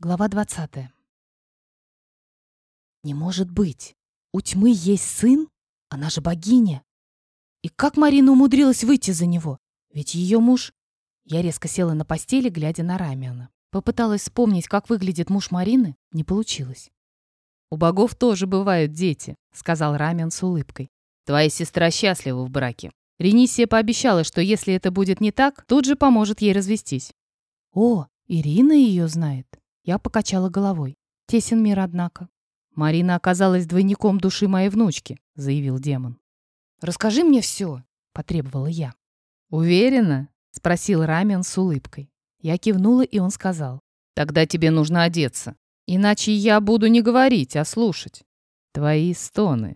Глава 20. Не может быть. У тьмы есть сын? Она же богиня. И как Марина умудрилась выйти за него? Ведь ее муж... Я резко села на постели, глядя на Рамиана. Попыталась вспомнить, как выглядит муж Марины. Не получилось. «У богов тоже бывают дети», — сказал Рамиан с улыбкой. «Твоя сестра счастлива в браке. Ренисия пообещала, что если это будет не так, тут же поможет ей развестись». «О, Ирина ее знает». Я покачала головой. Тесен мир, однако. «Марина оказалась двойником души моей внучки», — заявил демон. «Расскажи мне все», — потребовала я. «Уверена?» — спросил Рамен с улыбкой. Я кивнула, и он сказал. «Тогда тебе нужно одеться. Иначе я буду не говорить, а слушать. Твои стоны».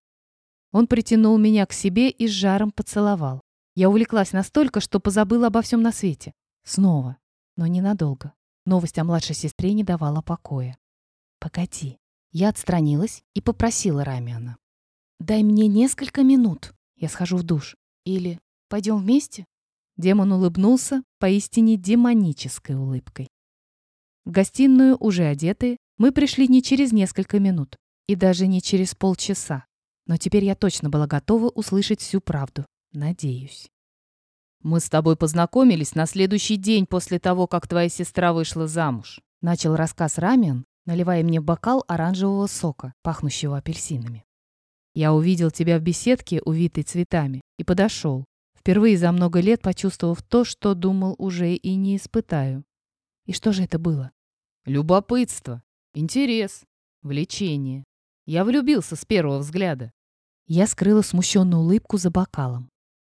Он притянул меня к себе и с жаром поцеловал. Я увлеклась настолько, что позабыла обо всем на свете. Снова, но ненадолго. Новость о младшей сестре не давала покоя. «Погоди». Я отстранилась и попросила Рамиана. «Дай мне несколько минут. Я схожу в душ. Или пойдем вместе?» Демон улыбнулся поистине демонической улыбкой. В гостиную, уже одетые, мы пришли не через несколько минут и даже не через полчаса. Но теперь я точно была готова услышать всю правду. Надеюсь. «Мы с тобой познакомились на следующий день после того, как твоя сестра вышла замуж», начал рассказ Рамиан, наливая мне бокал оранжевого сока, пахнущего апельсинами. «Я увидел тебя в беседке, увитой цветами, и подошел, впервые за много лет почувствовав то, что думал уже и не испытаю. И что же это было? Любопытство, интерес, влечение. Я влюбился с первого взгляда. Я скрыла смущенную улыбку за бокалом.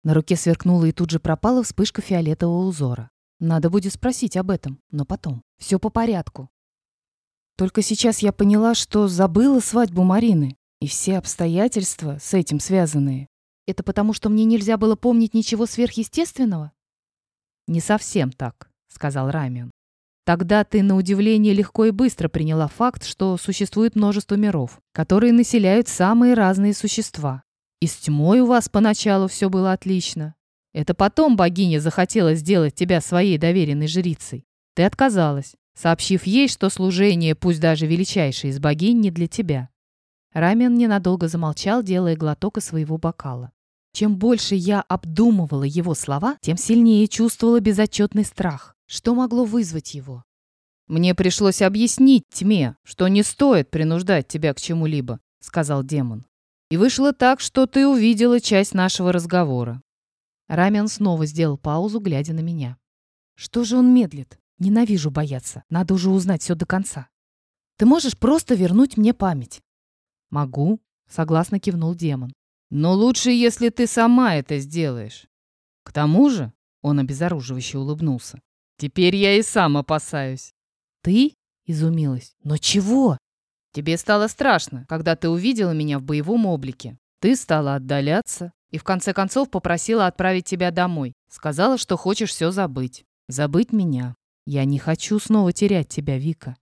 На руке сверкнула и тут же пропала вспышка фиолетового узора. Надо будет спросить об этом, но потом. Все по порядку. Только сейчас я поняла, что забыла свадьбу Марины и все обстоятельства с этим связанные. Это потому, что мне нельзя было помнить ничего сверхъестественного? «Не совсем так», — сказал Рамион. «Тогда ты, на удивление, легко и быстро приняла факт, что существует множество миров, которые населяют самые разные существа. И с тьмой у вас поначалу все было отлично. Это потом богиня захотела сделать тебя своей доверенной жрицей. Ты отказалась, сообщив ей, что служение, пусть даже величайшее из богинь, не для тебя. Рамен ненадолго замолчал, делая глоток из своего бокала. Чем больше я обдумывала его слова, тем сильнее чувствовала безотчетный страх. Что могло вызвать его? «Мне пришлось объяснить тьме, что не стоит принуждать тебя к чему-либо», — сказал демон. И вышло так, что ты увидела часть нашего разговора. Рамен снова сделал паузу, глядя на меня. Что же он медлит? Ненавижу бояться. Надо уже узнать все до конца. Ты можешь просто вернуть мне память? Могу, согласно кивнул демон. Но лучше, если ты сама это сделаешь. К тому же, он обезоруживающе улыбнулся. Теперь я и сам опасаюсь. Ты? Изумилась. Но чего? Тебе стало страшно, когда ты увидела меня в боевом облике. Ты стала отдаляться и в конце концов попросила отправить тебя домой. Сказала, что хочешь все забыть. Забыть меня. Я не хочу снова терять тебя, Вика.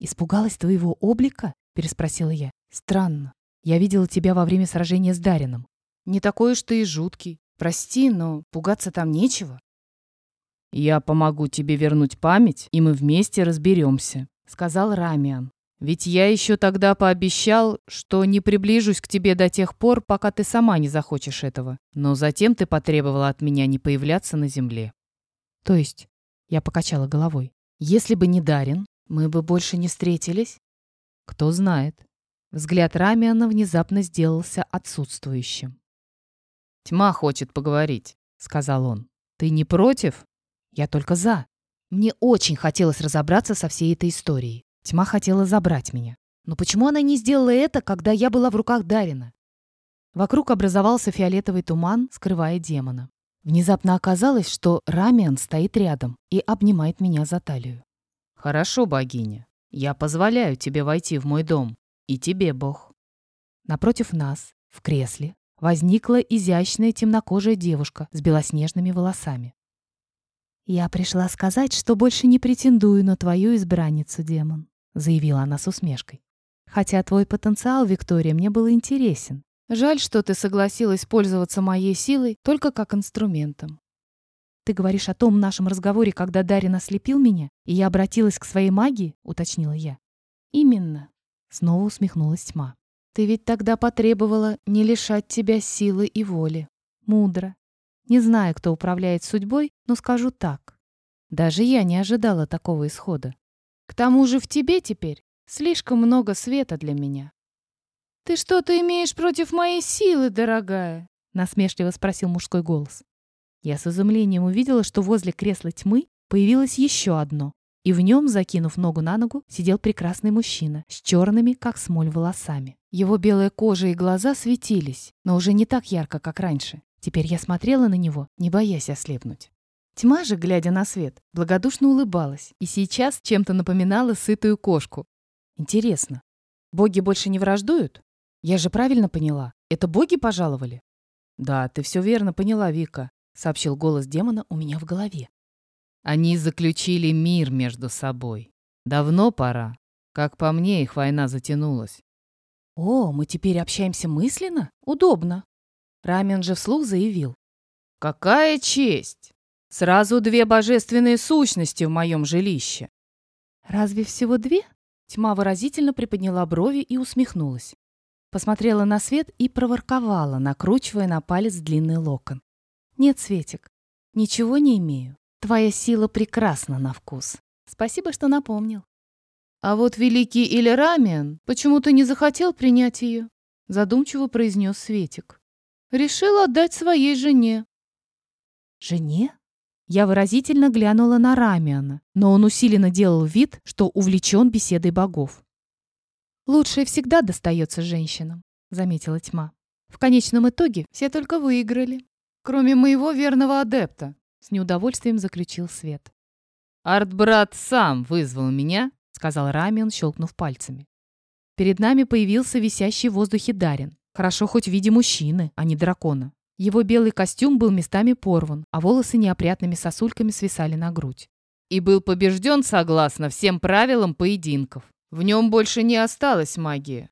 «Испугалась твоего облика?» – переспросила я. «Странно. Я видела тебя во время сражения с Дарином. Не такой уж ты и жуткий. Прости, но пугаться там нечего». «Я помогу тебе вернуть память, и мы вместе разберемся», — сказал Рамиан. Ведь я еще тогда пообещал, что не приближусь к тебе до тех пор, пока ты сама не захочешь этого. Но затем ты потребовала от меня не появляться на земле. То есть, я покачала головой. Если бы не Дарин, мы бы больше не встретились? Кто знает. Взгляд Рамиана внезапно сделался отсутствующим. «Тьма хочет поговорить», — сказал он. «Ты не против?» «Я только за. Мне очень хотелось разобраться со всей этой историей. Тьма хотела забрать меня. Но почему она не сделала это, когда я была в руках Дарина? Вокруг образовался фиолетовый туман, скрывая демона. Внезапно оказалось, что Рамиан стоит рядом и обнимает меня за талию. «Хорошо, богиня. Я позволяю тебе войти в мой дом. И тебе, бог». Напротив нас, в кресле, возникла изящная темнокожая девушка с белоснежными волосами. «Я пришла сказать, что больше не претендую на твою избранницу, демон заявила она с усмешкой. Хотя твой потенциал, Виктория, мне был интересен. Жаль, что ты согласилась пользоваться моей силой только как инструментом. «Ты говоришь о том нашем разговоре, когда Дарин ослепил меня, и я обратилась к своей магии?» — уточнила я. «Именно», — снова усмехнулась тьма. «Ты ведь тогда потребовала не лишать тебя силы и воли. Мудро. Не знаю, кто управляет судьбой, но скажу так. Даже я не ожидала такого исхода. К тому же в тебе теперь слишком много света для меня. «Ты что-то имеешь против моей силы, дорогая?» — насмешливо спросил мужской голос. Я с изумлением увидела, что возле кресла тьмы появилось еще одно, и в нем, закинув ногу на ногу, сидел прекрасный мужчина с черными, как смоль, волосами. Его белая кожа и глаза светились, но уже не так ярко, как раньше. Теперь я смотрела на него, не боясь ослепнуть. Тьма же, глядя на свет, благодушно улыбалась и сейчас чем-то напоминала сытую кошку. Интересно, боги больше не враждуют? Я же правильно поняла. Это боги пожаловали? Да, ты все верно поняла, Вика, сообщил голос демона у меня в голове. Они заключили мир между собой. Давно пора. Как по мне, их война затянулась. О, мы теперь общаемся мысленно? Удобно. Рамен же вслух заявил. Какая честь! Сразу две божественные сущности в моем жилище. Разве всего две? Тьма выразительно приподняла брови и усмехнулась. Посмотрела на свет и проворковала, накручивая на палец длинный локон. «Нет, Светик, ничего не имею. Твоя сила прекрасна на вкус. Спасибо, что напомнил». «А вот великий Ильрамиан почему-то не захотел принять ее», задумчиво произнес Светик. «Решил отдать своей жене». «Жене?» Я выразительно глянула на Рамиана, но он усиленно делал вид, что увлечен беседой богов. «Лучшее всегда достается женщинам», — заметила тьма. «В конечном итоге все только выиграли. Кроме моего верного адепта», — с неудовольствием заключил Свет. «Артбрат сам вызвал меня», — сказал Рамион, щелкнув пальцами. Перед нами появился висящий в воздухе Дарин. Хорошо хоть в виде мужчины, а не дракона. Его белый костюм был местами порван, а волосы неопрятными сосульками свисали на грудь. И был побежден согласно всем правилам поединков. В нем больше не осталось магии.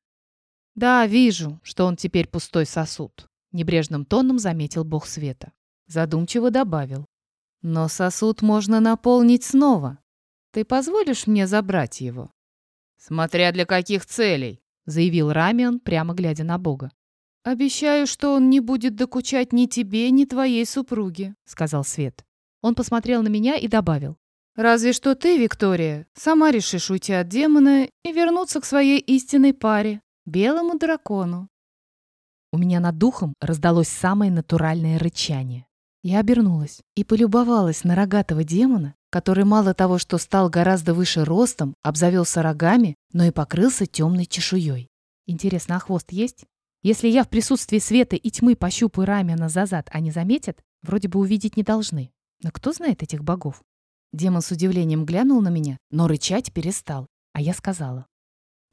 Да, вижу, что он теперь пустой сосуд. Небрежным тоном заметил бог света. Задумчиво добавил. Но сосуд можно наполнить снова. Ты позволишь мне забрать его? Смотря для каких целей, заявил Рамион, прямо глядя на бога. «Обещаю, что он не будет докучать ни тебе, ни твоей супруге», — сказал Свет. Он посмотрел на меня и добавил. Разве что ты, Виктория, сама решишь уйти от демона и вернуться к своей истинной паре, белому дракону. У меня над духом раздалось самое натуральное рычание. Я обернулась и полюбовалась на рогатого демона, который мало того, что стал гораздо выше ростом, обзавелся рогами, но и покрылся темной чешуей. Интересно, а хвост есть? Если я в присутствии света и тьмы пощупаю Рамена за зад, они заметят? Вроде бы увидеть не должны. Но кто знает этих богов? Демон с удивлением глянул на меня, но рычать перестал. А я сказала.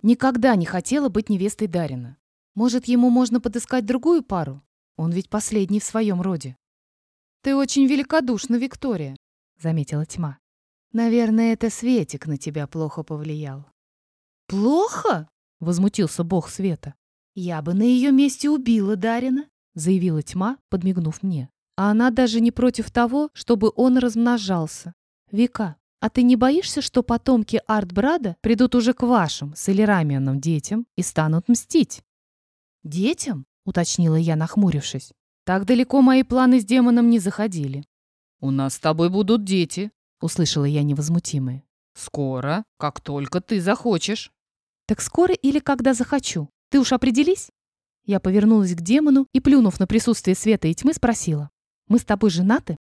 Никогда не хотела быть невестой Дарина. Может, ему можно подыскать другую пару? Он ведь последний в своем роде. «Ты очень великодушна, Виктория», — заметила тьма. «Наверное, это Светик на тебя плохо повлиял». «Плохо?» — возмутился бог света. «Я бы на ее месте убила Дарина», — заявила тьма, подмигнув мне. А она даже не против того, чтобы он размножался. «Вика, а ты не боишься, что потомки Артбрада придут уже к вашим с Элирамианом детям и станут мстить?» «Детям?» — уточнила я, нахмурившись. «Так далеко мои планы с демоном не заходили». «У нас с тобой будут дети», — услышала я невозмутимое. «Скоро, как только ты захочешь». «Так скоро или когда захочу? Ты уж определись?» Я повернулась к демону и, плюнув на присутствие света и тьмы, спросила. «Мы с тобой женаты?»